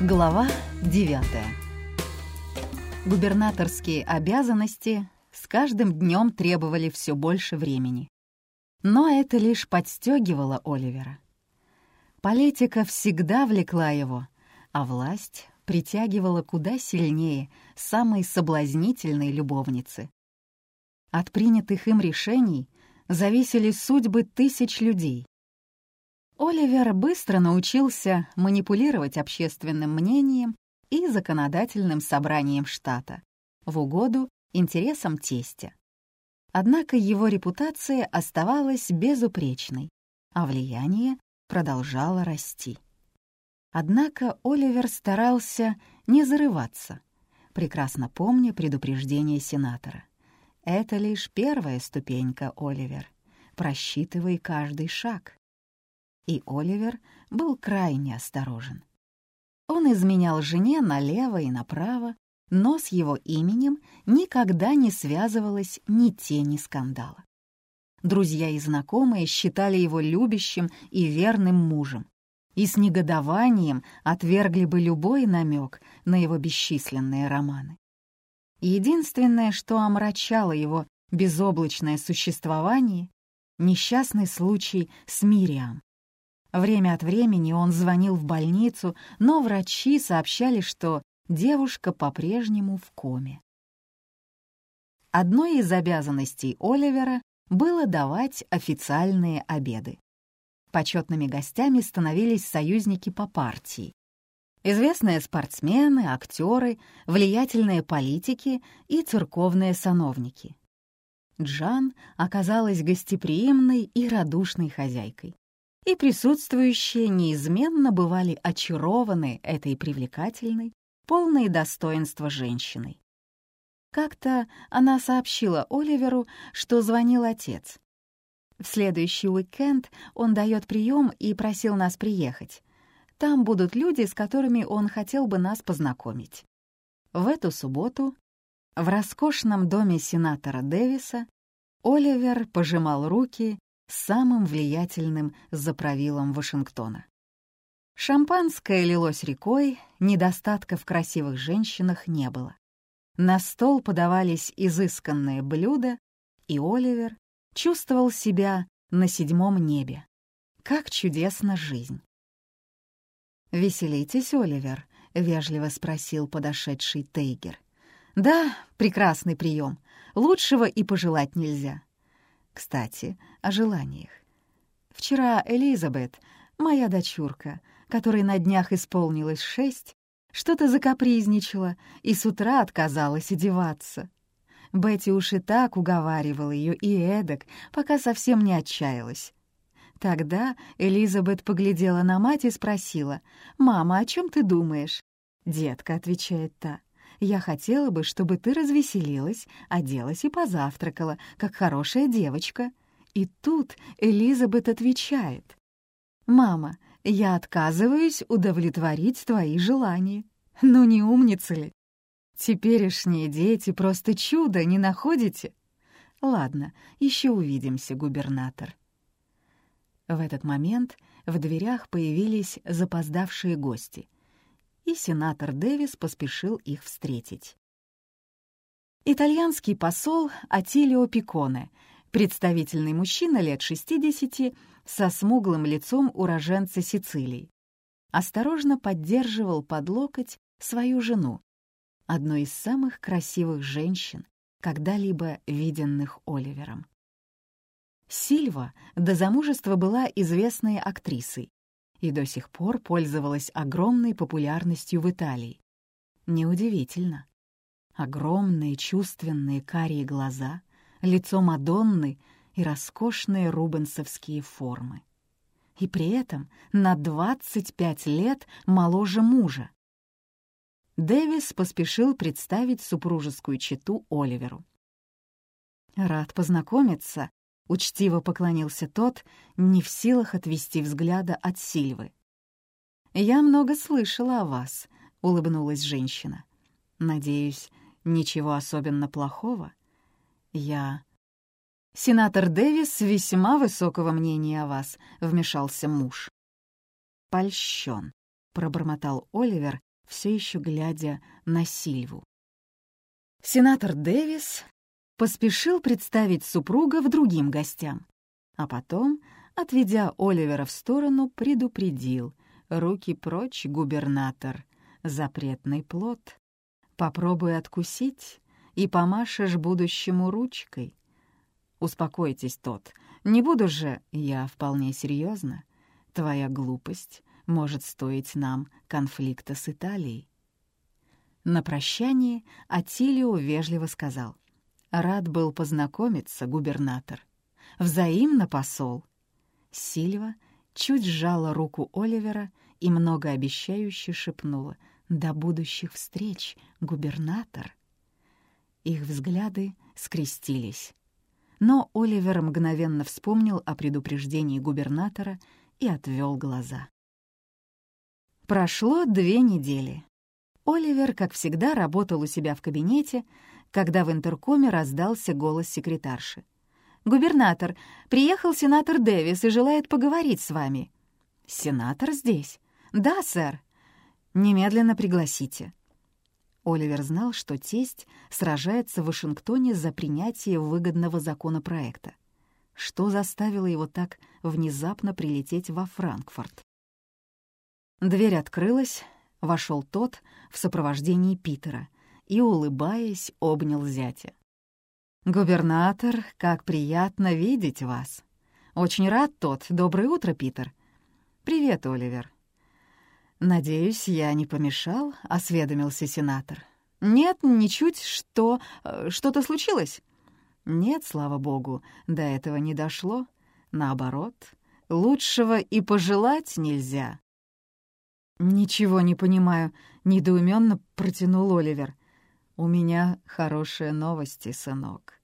Глава 9 Губернаторские обязанности с каждым днем требовали все больше времени. Но это лишь подстегивало Оливера. Политика всегда влекла его, а власть притягивала куда сильнее самой соблазнительной любовницы. От принятых им решений зависели судьбы тысяч людей. Оливер быстро научился манипулировать общественным мнением и законодательным собранием штата в угоду интересам тестя. Однако его репутация оставалась безупречной, а влияние продолжало расти. Однако Оливер старался не зарываться, прекрасно помня предупреждение сенатора. «Это лишь первая ступенька, Оливер. Просчитывай каждый шаг» и Оливер был крайне осторожен. Он изменял жене налево и направо, но с его именем никогда не связывалось ни тени скандала. Друзья и знакомые считали его любящим и верным мужем и с негодованием отвергли бы любой намек на его бесчисленные романы. Единственное, что омрачало его безоблачное существование — несчастный случай с Мириам, Время от времени он звонил в больницу, но врачи сообщали, что девушка по-прежнему в коме. Одной из обязанностей Оливера было давать официальные обеды. Почетными гостями становились союзники по партии. Известные спортсмены, актеры, влиятельные политики и церковные сановники. Джан оказалась гостеприимной и радушной хозяйкой и присутствующие неизменно были очарованы этой привлекательной, полной достоинства женщиной. Как-то она сообщила Оливеру, что звонил отец. В следующий уикенд он дает прием и просил нас приехать. Там будут люди, с которыми он хотел бы нас познакомить. В эту субботу в роскошном доме сенатора Дэвиса Оливер пожимал руки самым влиятельным заправилом Вашингтона. Шампанское лилось рекой, недостатка в красивых женщинах не было. На стол подавались изысканные блюда, и Оливер чувствовал себя на седьмом небе. Как чудесна жизнь! «Веселитесь, Оливер?» — вежливо спросил подошедший Тейгер. «Да, прекрасный прием. Лучшего и пожелать нельзя. Кстати, о желаниях. Вчера Элизабет, моя дочурка, которой на днях исполнилось шесть, что-то закапризничала и с утра отказалась одеваться. Бетти уж и так уговаривала ее и эдак, пока совсем не отчаялась. Тогда Элизабет поглядела на мать и спросила, «Мама, о чем ты думаешь?» «Детка», — отвечает та, я хотела бы, чтобы ты развеселилась, оделась и позавтракала, как хорошая девочка». И тут Элизабет отвечает. «Мама, я отказываюсь удовлетворить твои желания. Ну не умница ли? Теперешние дети просто чудо, не находите? Ладно, еще увидимся, губернатор». В этот момент в дверях появились запоздавшие гости — и сенатор Дэвис поспешил их встретить. Итальянский посол Атилио Пиконе, представительный мужчина лет 60 со смуглым лицом уроженца Сицилии, осторожно поддерживал под локоть свою жену, одну из самых красивых женщин, когда-либо виденных Оливером. Сильва до замужества была известной актрисой, и до сих пор пользовалась огромной популярностью в Италии. Неудивительно. Огромные чувственные карие глаза, лицо Мадонны и роскошные рубенсовские формы. И при этом на 25 лет моложе мужа. Дэвис поспешил представить супружескую чету Оливеру. «Рад познакомиться, Учтиво поклонился тот, не в силах отвести взгляда от Сильвы. «Я много слышала о вас», — улыбнулась женщина. «Надеюсь, ничего особенно плохого? Я...» «Сенатор Дэвис весьма высокого мнения о вас», — вмешался муж. «Польщен», — пробормотал Оливер, все еще глядя на Сильву. Сенатор Дэвис поспешил представить супруга в другим гостям, а потом, отведя Оливера в сторону, предупредил «Руки прочь, губернатор, запретный плод. Попробуй откусить, и помашешь будущему ручкой. Успокойтесь, тот. Не буду же, я вполне серьезно. Твоя глупость может стоить нам конфликта с Италией. На прощание Атилио вежливо сказал. Рад был познакомиться, губернатор. Взаимно, посол. Сильва чуть сжала руку Оливера и многообещающе шепнула «До будущих встреч, губернатор!» Их взгляды скрестились. Но Оливер мгновенно вспомнил о предупреждении губернатора и отвел глаза. Прошло две недели. Оливер, как всегда, работал у себя в кабинете, когда в интеркоме раздался голос секретарши. «Губернатор, приехал сенатор Дэвис и желает поговорить с вами». «Сенатор здесь?» «Да, сэр». «Немедленно пригласите». Оливер знал, что тесть сражается в Вашингтоне за принятие выгодного законопроекта. Что заставило его так внезапно прилететь во Франкфурт? Дверь открылась, вошел тот в сопровождении Питера и, улыбаясь, обнял зятя. «Губернатор, как приятно видеть вас!» «Очень рад, тот. Доброе утро, Питер!» «Привет, Оливер!» «Надеюсь, я не помешал?» — осведомился сенатор. «Нет, ничуть. Что? Э, что-то случилось?» «Нет, слава богу, до этого не дошло. Наоборот, лучшего и пожелать нельзя». «Ничего не понимаю», — недоуменно протянул Оливер. «У меня хорошие новости, сынок.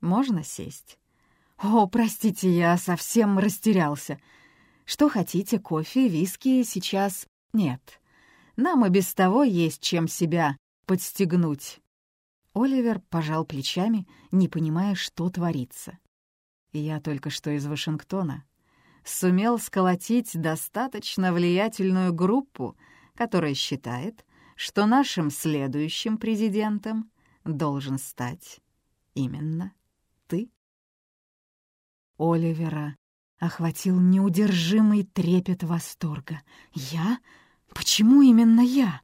Можно сесть?» «О, простите, я совсем растерялся. Что хотите, кофе, виски сейчас нет, нам и без того есть чем себя подстегнуть. Оливер пожал плечами, не понимая, что творится. Я только что из Вашингтона. Сумел сколотить достаточно влиятельную группу, которая считает, что нашим следующим президентом должен стать именно ты. Оливера охватил неудержимый трепет восторга. «Я? Почему именно я?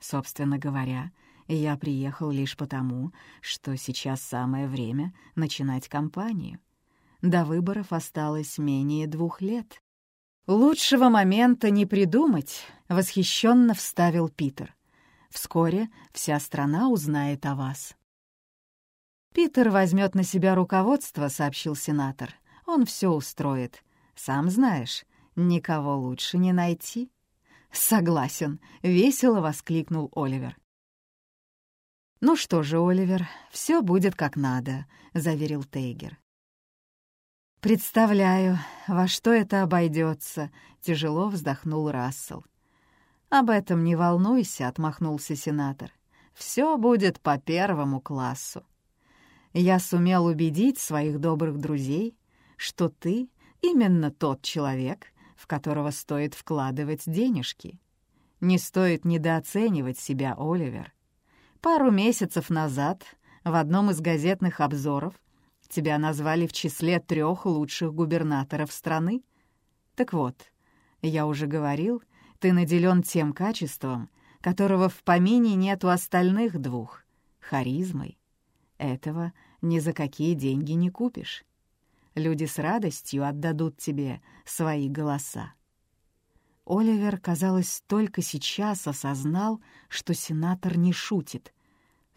Собственно говоря, я приехал лишь потому, что сейчас самое время начинать кампанию. До выборов осталось менее двух лет. «Лучшего момента не придумать», — восхищенно вставил Питер. «Вскоре вся страна узнает о вас». «Питер возьмет на себя руководство», — сообщил сенатор. «Он все устроит. Сам знаешь, никого лучше не найти». «Согласен», — весело воскликнул Оливер. «Ну что же, Оливер, все будет как надо», — заверил Тейгер. «Представляю, во что это обойдется», — тяжело вздохнул Рассел. «Об этом не волнуйся», — отмахнулся сенатор. «Все будет по первому классу. Я сумел убедить своих добрых друзей, что ты именно тот человек, в которого стоит вкладывать денежки. Не стоит недооценивать себя, Оливер. Пару месяцев назад в одном из газетных обзоров тебя назвали в числе трех лучших губернаторов страны. Так вот, я уже говорил, ты наделен тем качеством, которого в помине нет у остальных двух — харизмой. Этого ни за какие деньги не купишь люди с радостью отдадут тебе свои голоса. Оливер, казалось, только сейчас осознал, что сенатор не шутит.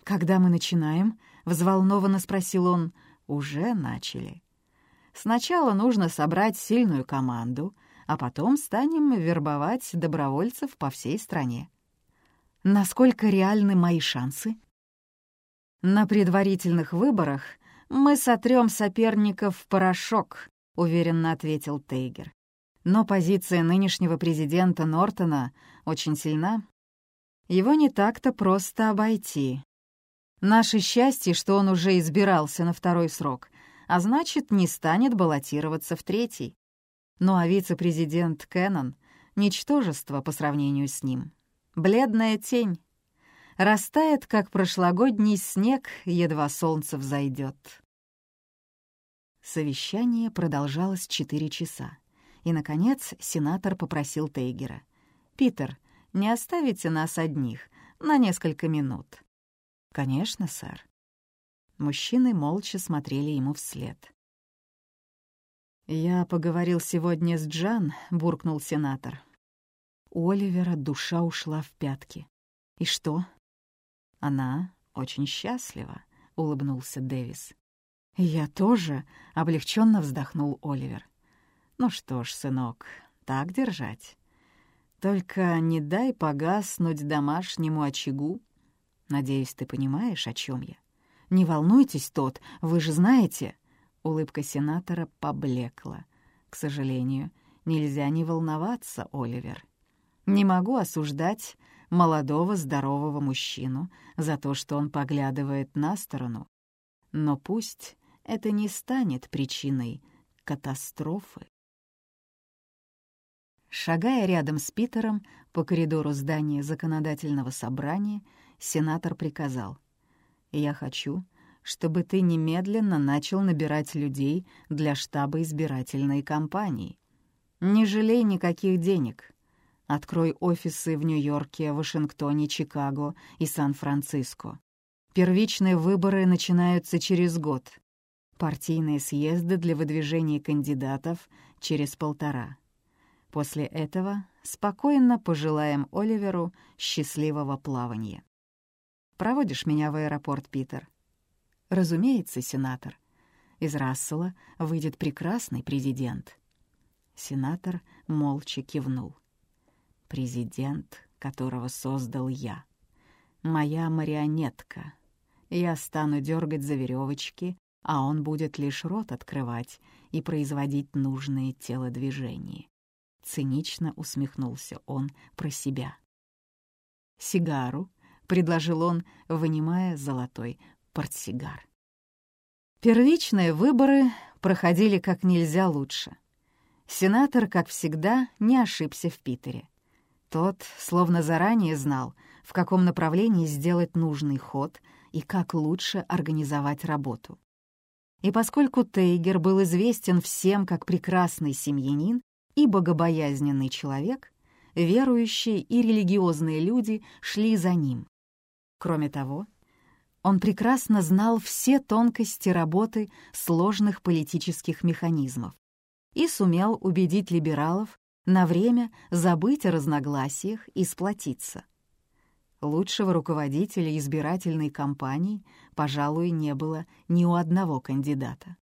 «Когда мы начинаем?» — взволнованно спросил он. «Уже начали. Сначала нужно собрать сильную команду, а потом станем вербовать добровольцев по всей стране. Насколько реальны мои шансы?» На предварительных выборах «Мы сотрем соперников в порошок», — уверенно ответил Тейгер. Но позиция нынешнего президента Нортона очень сильна. Его не так-то просто обойти. Наше счастье, что он уже избирался на второй срок, а значит, не станет баллотироваться в третий. Ну а вице-президент Кеннон — ничтожество по сравнению с ним. Бледная тень. Растает, как прошлогодний снег, едва солнце взойдет. Совещание продолжалось четыре часа. И, наконец, сенатор попросил Тейгера. «Питер, не оставите нас одних на несколько минут?» «Конечно, сэр». Мужчины молча смотрели ему вслед. «Я поговорил сегодня с Джан», — буркнул сенатор. У Оливера душа ушла в пятки. «И что?» «Она очень счастлива», — улыбнулся Дэвис. «Я тоже», — облегченно вздохнул Оливер. «Ну что ж, сынок, так держать. Только не дай погаснуть домашнему очагу. Надеюсь, ты понимаешь, о чем я. Не волнуйтесь, тот, вы же знаете...» Улыбка сенатора поблекла. «К сожалению, нельзя не волноваться, Оливер. Не могу осуждать молодого здорового мужчину за то, что он поглядывает на сторону. Но пусть это не станет причиной катастрофы. Шагая рядом с Питером по коридору здания законодательного собрания, сенатор приказал. «Я хочу, чтобы ты немедленно начал набирать людей для штаба избирательной кампании. Не жалей никаких денег. Открой офисы в Нью-Йорке, Вашингтоне, Чикаго и Сан-Франциско. Первичные выборы начинаются через год. Партийные съезды для выдвижения кандидатов через полтора. После этого спокойно пожелаем Оливеру счастливого плавания. Проводишь меня в аэропорт, Питер? Разумеется, сенатор. Из Рассела выйдет прекрасный президент. Сенатор молча кивнул. Президент, которого создал я. Моя марионетка. Я стану дергать за веревочки, а он будет лишь рот открывать и производить нужные телодвижения. Цинично усмехнулся он про себя. «Сигару», — предложил он, вынимая золотой портсигар. Первичные выборы проходили как нельзя лучше. Сенатор, как всегда, не ошибся в Питере. Тот словно заранее знал, в каком направлении сделать нужный ход и как лучше организовать работу. И поскольку Тейгер был известен всем как прекрасный семьянин и богобоязненный человек, верующие и религиозные люди шли за ним. Кроме того, он прекрасно знал все тонкости работы сложных политических механизмов и сумел убедить либералов на время забыть о разногласиях и сплотиться. Лучшего руководителя избирательной кампании, пожалуй, не было ни у одного кандидата.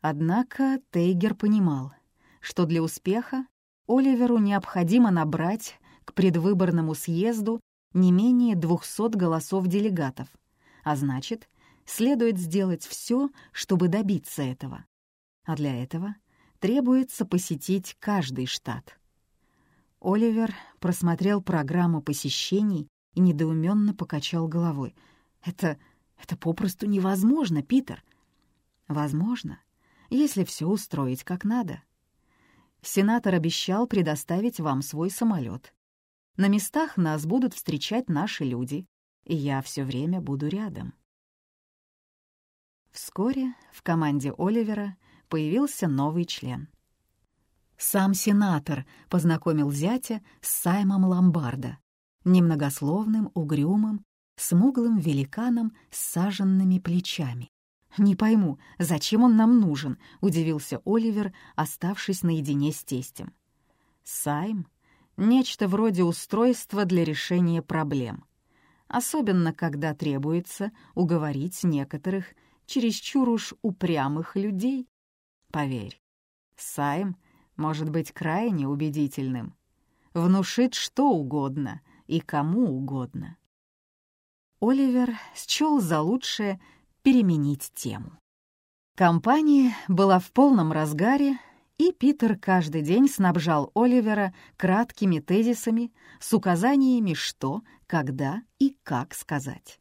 Однако Тейгер понимал, что для успеха Оливеру необходимо набрать к предвыборному съезду не менее 200 голосов делегатов — а значит, следует сделать все, чтобы добиться этого. А для этого требуется посетить каждый штат. Оливер просмотрел программу посещений и недоуменно покачал головой. «Это... это попросту невозможно, Питер!» «Возможно, если все устроить как надо. Сенатор обещал предоставить вам свой самолет. На местах нас будут встречать наши люди, и я все время буду рядом. Вскоре в команде Оливера появился новый член. Сам сенатор познакомил зятя с Саймом Ломбарда, немногословным, угрюмым, смуглым великаном с саженными плечами. «Не пойму, зачем он нам нужен?» — удивился Оливер, оставшись наедине с тестем. «Сайм — нечто вроде устройства для решения проблем особенно когда требуется уговорить некоторых чересчур уж упрямых людей. Поверь, Сайм может быть крайне убедительным, внушит что угодно и кому угодно. Оливер счел за лучшее переменить тему. Компания была в полном разгаре, и Питер каждый день снабжал Оливера краткими тезисами с указаниями, что, когда и как сказать.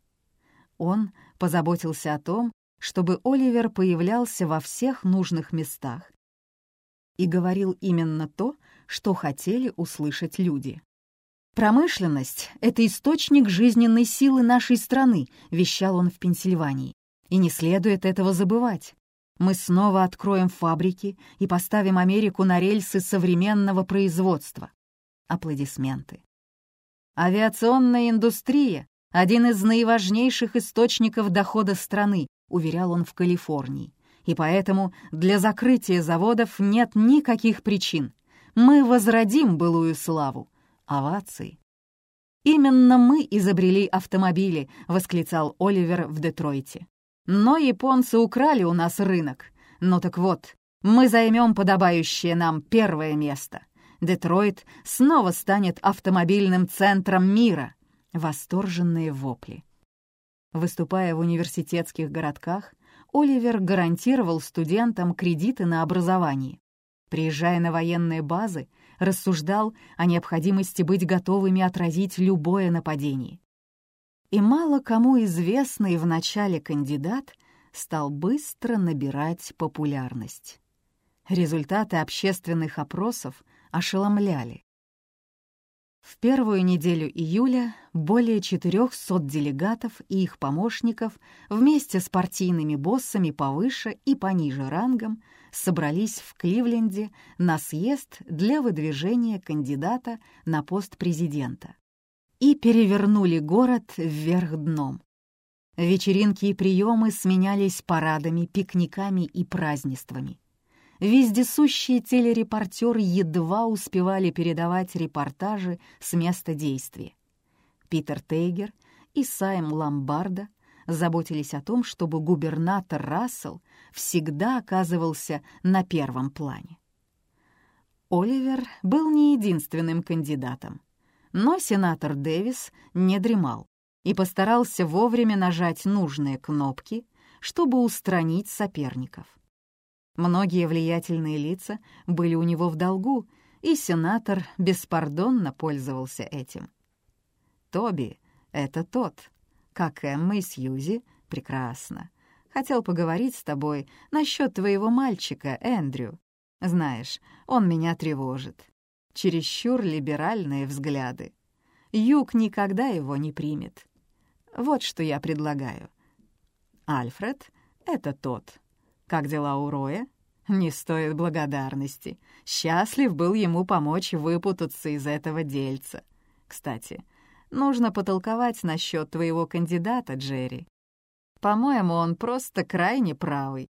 Он позаботился о том, чтобы Оливер появлялся во всех нужных местах и говорил именно то, что хотели услышать люди. «Промышленность — это источник жизненной силы нашей страны», — вещал он в Пенсильвании. «И не следует этого забывать. Мы снова откроем фабрики и поставим Америку на рельсы современного производства». Аплодисменты. «Авиационная индустрия — один из наиважнейших источников дохода страны», — уверял он в Калифорнии. «И поэтому для закрытия заводов нет никаких причин. Мы возродим былую славу овации. «Именно мы изобрели автомобили», — восклицал Оливер в Детройте. «Но японцы украли у нас рынок. Ну так вот, мы займем подобающее нам первое место. Детройт снова станет автомобильным центром мира». Восторженные вопли. Выступая в университетских городках, Оливер гарантировал студентам кредиты на образование. Приезжая на военные базы, рассуждал о необходимости быть готовыми отразить любое нападение. И мало кому известный в начале кандидат стал быстро набирать популярность. Результаты общественных опросов ошеломляли. В первую неделю июля более 400 делегатов и их помощников вместе с партийными боссами повыше и пониже рангом собрались в Кливленде на съезд для выдвижения кандидата на пост президента и перевернули город вверх дном. Вечеринки и приемы сменялись парадами, пикниками и празднествами. Вездесущие телерепортеры едва успевали передавать репортажи с места действия. Питер Тейгер и Сайм Ламбарда заботились о том, чтобы губернатор Рассел всегда оказывался на первом плане. Оливер был не единственным кандидатом, но сенатор Дэвис не дремал и постарался вовремя нажать нужные кнопки, чтобы устранить соперников. Многие влиятельные лица были у него в долгу, и сенатор беспардонно пользовался этим. «Тоби — это тот, как Эмма и Сьюзи, прекрасно. Хотел поговорить с тобой насчет твоего мальчика, Эндрю. Знаешь, он меня тревожит. Чересчур либеральные взгляды. Юг никогда его не примет. Вот что я предлагаю. Альфред — это тот. Как дела у Роя? Не стоит благодарности. Счастлив был ему помочь выпутаться из этого дельца. Кстати, — Нужно потолковать насчет твоего кандидата, Джерри. По-моему, он просто крайне правый.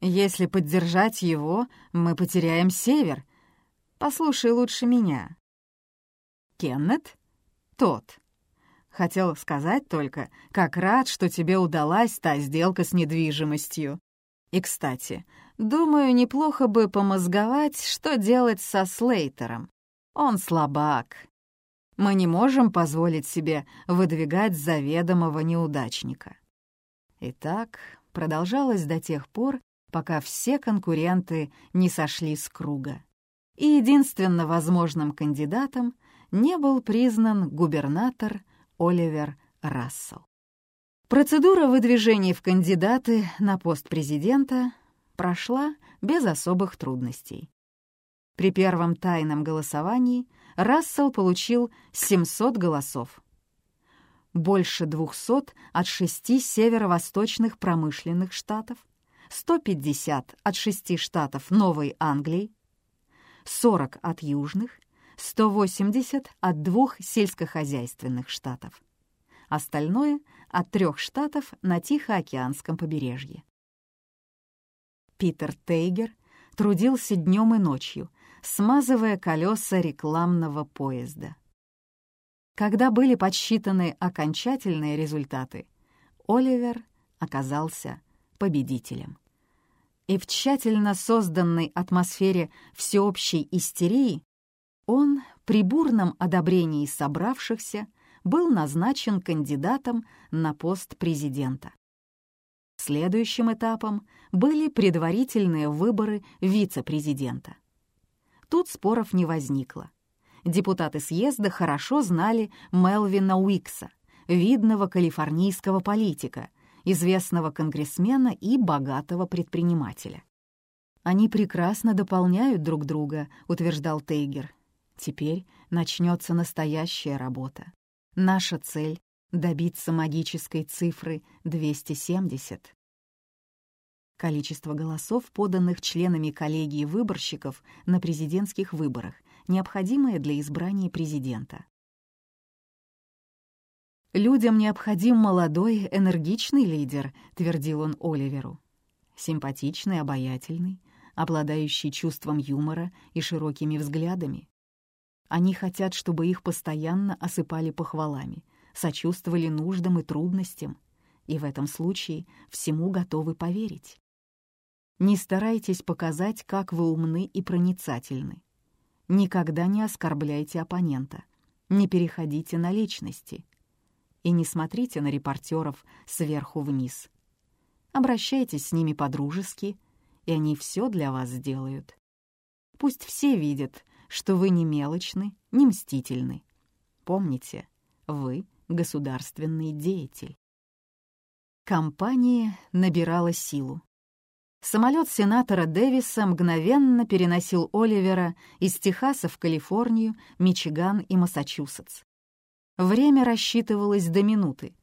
Если поддержать его, мы потеряем север. Послушай лучше меня. Кеннет? Тот. Хотел сказать только, как рад, что тебе удалась та сделка с недвижимостью. И, кстати, думаю, неплохо бы помозговать, что делать со Слейтером. Он слабак, мы не можем позволить себе выдвигать заведомого неудачника. И так продолжалось до тех пор, пока все конкуренты не сошли с круга. И единственно возможным кандидатом не был признан губернатор Оливер Рассел. Процедура выдвижения в кандидаты на пост президента прошла без особых трудностей. При первом тайном голосовании Рассел получил 700 голосов. Больше 200 от шести северо-восточных промышленных штатов, 150 от шести штатов Новой Англии, 40 от южных, 180 от двух сельскохозяйственных штатов. Остальное — от трех штатов на Тихоокеанском побережье. Питер Тейгер трудился днем и ночью — смазывая колеса рекламного поезда. Когда были подсчитаны окончательные результаты, Оливер оказался победителем. И в тщательно созданной атмосфере всеобщей истерии он при бурном одобрении собравшихся был назначен кандидатом на пост президента. Следующим этапом были предварительные выборы вице-президента. Тут споров не возникло. Депутаты съезда хорошо знали Мелвина Уикса, видного калифорнийского политика, известного конгрессмена и богатого предпринимателя. «Они прекрасно дополняют друг друга», — утверждал Тейгер. Теперь начнется настоящая работа. Наша цель — добиться магической цифры 270. Количество голосов, поданных членами коллегии выборщиков на президентских выборах, необходимое для избрания президента. «Людям необходим молодой, энергичный лидер», — твердил он Оливеру. «Симпатичный, обаятельный, обладающий чувством юмора и широкими взглядами. Они хотят, чтобы их постоянно осыпали похвалами, сочувствовали нуждам и трудностям, и в этом случае всему готовы поверить. Не старайтесь показать, как вы умны и проницательны. Никогда не оскорбляйте оппонента, не переходите на личности и не смотрите на репортеров сверху вниз. Обращайтесь с ними по-дружески, и они все для вас сделают. Пусть все видят, что вы не мелочны, не мстительны. Помните, вы — государственный деятель. Компания набирала силу. Самолет сенатора Дэвиса мгновенно переносил Оливера из Техаса в Калифорнию, Мичиган и Массачусетс. Время рассчитывалось до минуты.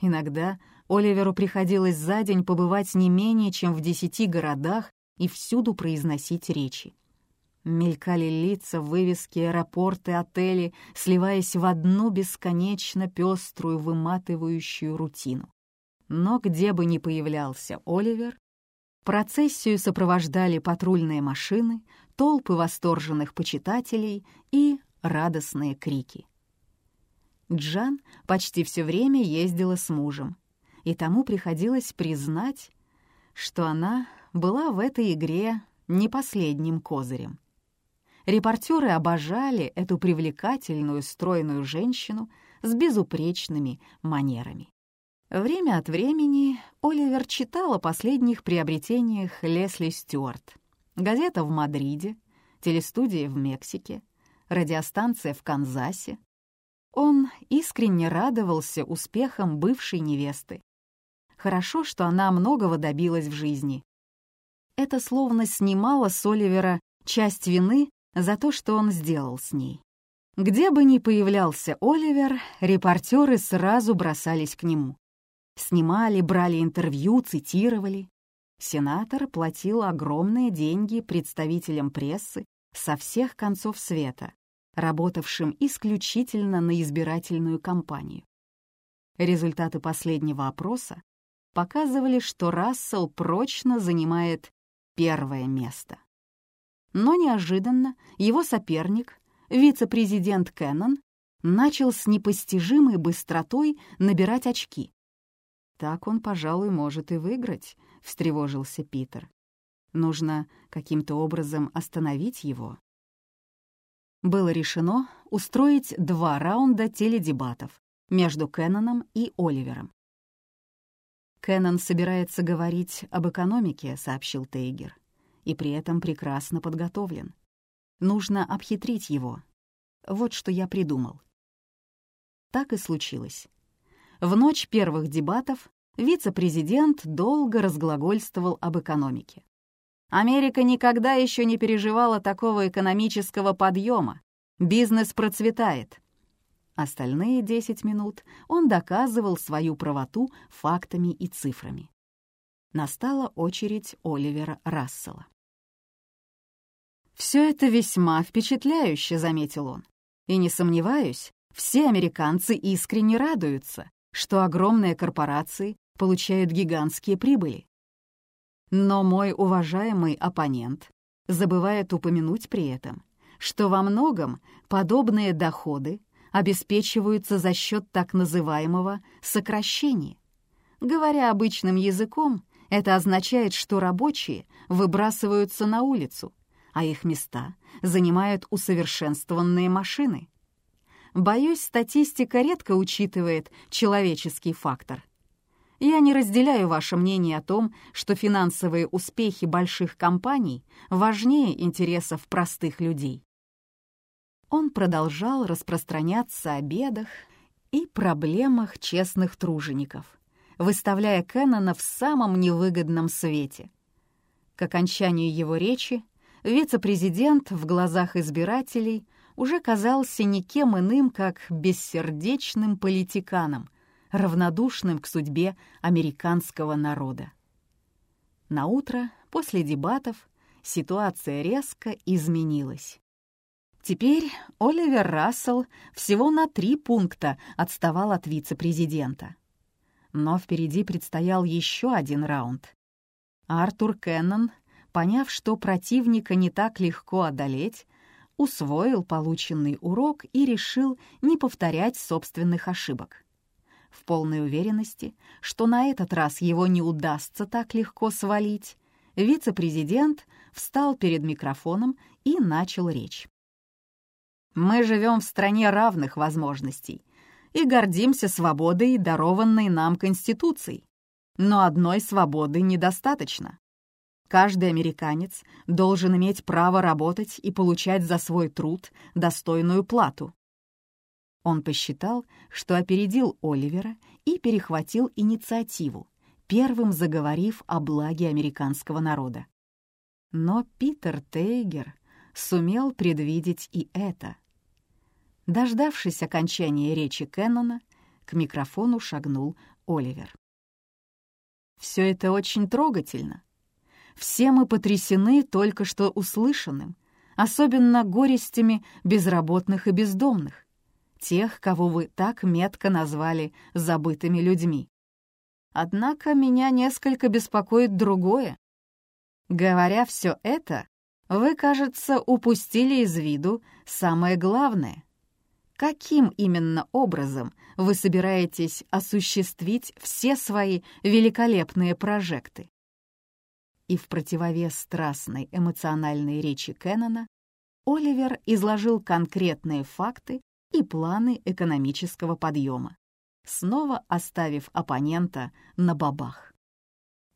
Иногда Оливеру приходилось за день побывать не менее чем в десяти городах и всюду произносить речи. Мелькали лица, вывески, аэропорты, отели, сливаясь в одну бесконечно пеструю, выматывающую рутину. Но где бы ни появлялся Оливер, процессию сопровождали патрульные машины, толпы восторженных почитателей и радостные крики. Джан почти все время ездила с мужем, и тому приходилось признать, что она была в этой игре не последним козырем. Репортеры обожали эту привлекательную, стройную женщину с безупречными манерами. Время от времени Оливер читал о последних приобретениях Лесли Стюарт. Газета в Мадриде, телестудия в Мексике, радиостанция в Канзасе. Он искренне радовался успехам бывшей невесты. Хорошо, что она многого добилась в жизни. Это словно снимало с Оливера часть вины за то, что он сделал с ней. Где бы ни появлялся Оливер, репортеры сразу бросались к нему. Снимали, брали интервью, цитировали. Сенатор платил огромные деньги представителям прессы со всех концов света, работавшим исключительно на избирательную кампанию. Результаты последнего опроса показывали, что Рассел прочно занимает первое место. Но неожиданно его соперник, вице-президент Кеннон, начал с непостижимой быстротой набирать очки. «Так он, пожалуй, может и выиграть», — встревожился Питер. «Нужно каким-то образом остановить его». Было решено устроить два раунда теледебатов между Кенноном и Оливером. «Кеннон собирается говорить об экономике», — сообщил Тейгер и при этом прекрасно подготовлен. Нужно обхитрить его. Вот что я придумал. Так и случилось. В ночь первых дебатов вице-президент долго разглагольствовал об экономике. Америка никогда еще не переживала такого экономического подъема. Бизнес процветает. Остальные 10 минут он доказывал свою правоту фактами и цифрами. Настала очередь Оливера Рассела. «Все это весьма впечатляюще», — заметил он. «И не сомневаюсь, все американцы искренне радуются, что огромные корпорации получают гигантские прибыли. Но мой уважаемый оппонент забывает упомянуть при этом, что во многом подобные доходы обеспечиваются за счет так называемого сокращения. Говоря обычным языком, это означает, что рабочие выбрасываются на улицу, а их места занимают усовершенствованные машины. Боюсь, статистика редко учитывает человеческий фактор. Я не разделяю ваше мнение о том, что финансовые успехи больших компаний важнее интересов простых людей. Он продолжал распространяться о бедах и проблемах честных тружеников, выставляя Кеннона в самом невыгодном свете. К окончанию его речи вице-президент в глазах избирателей уже казался никем иным, как бессердечным политиканом, равнодушным к судьбе американского народа. На утро после дебатов ситуация резко изменилась. Теперь Оливер Рассел всего на три пункта отставал от вице-президента. Но впереди предстоял еще один раунд. Артур Кеннон, поняв, что противника не так легко одолеть, усвоил полученный урок и решил не повторять собственных ошибок. В полной уверенности, что на этот раз его не удастся так легко свалить, вице-президент встал перед микрофоном и начал речь. Мы живем в стране равных возможностей и гордимся свободой, дарованной нам Конституцией. Но одной свободы недостаточно. Каждый американец должен иметь право работать и получать за свой труд достойную плату. Он посчитал, что опередил Оливера и перехватил инициативу, первым заговорив о благе американского народа. Но Питер Тейгер сумел предвидеть и это — Дождавшись окончания речи Кеннона, к микрофону шагнул Оливер. «Все это очень трогательно. Все мы потрясены только что услышанным, особенно горестями безработных и бездомных, тех, кого вы так метко назвали забытыми людьми. Однако меня несколько беспокоит другое. Говоря все это, вы, кажется, упустили из виду самое главное каким именно образом вы собираетесь осуществить все свои великолепные прожекты. И в противовес страстной эмоциональной речи Кеннона Оливер изложил конкретные факты и планы экономического подъема, снова оставив оппонента на бабах.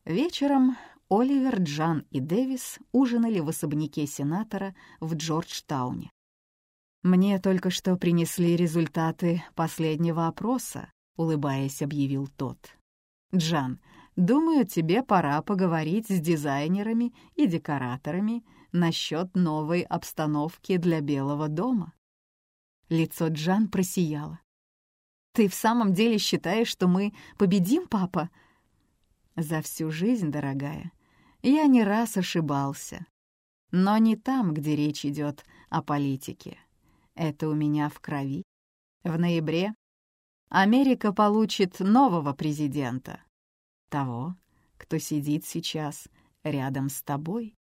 Вечером Оливер, Джан и Дэвис ужинали в особняке сенатора в Джорджтауне. «Мне только что принесли результаты последнего опроса», — улыбаясь, объявил тот. «Джан, думаю, тебе пора поговорить с дизайнерами и декораторами насчет новой обстановки для Белого дома». Лицо Джан просияло. «Ты в самом деле считаешь, что мы победим, папа?» «За всю жизнь, дорогая, я не раз ошибался, но не там, где речь идет о политике». Это у меня в крови. В ноябре Америка получит нового президента. Того, кто сидит сейчас рядом с тобой.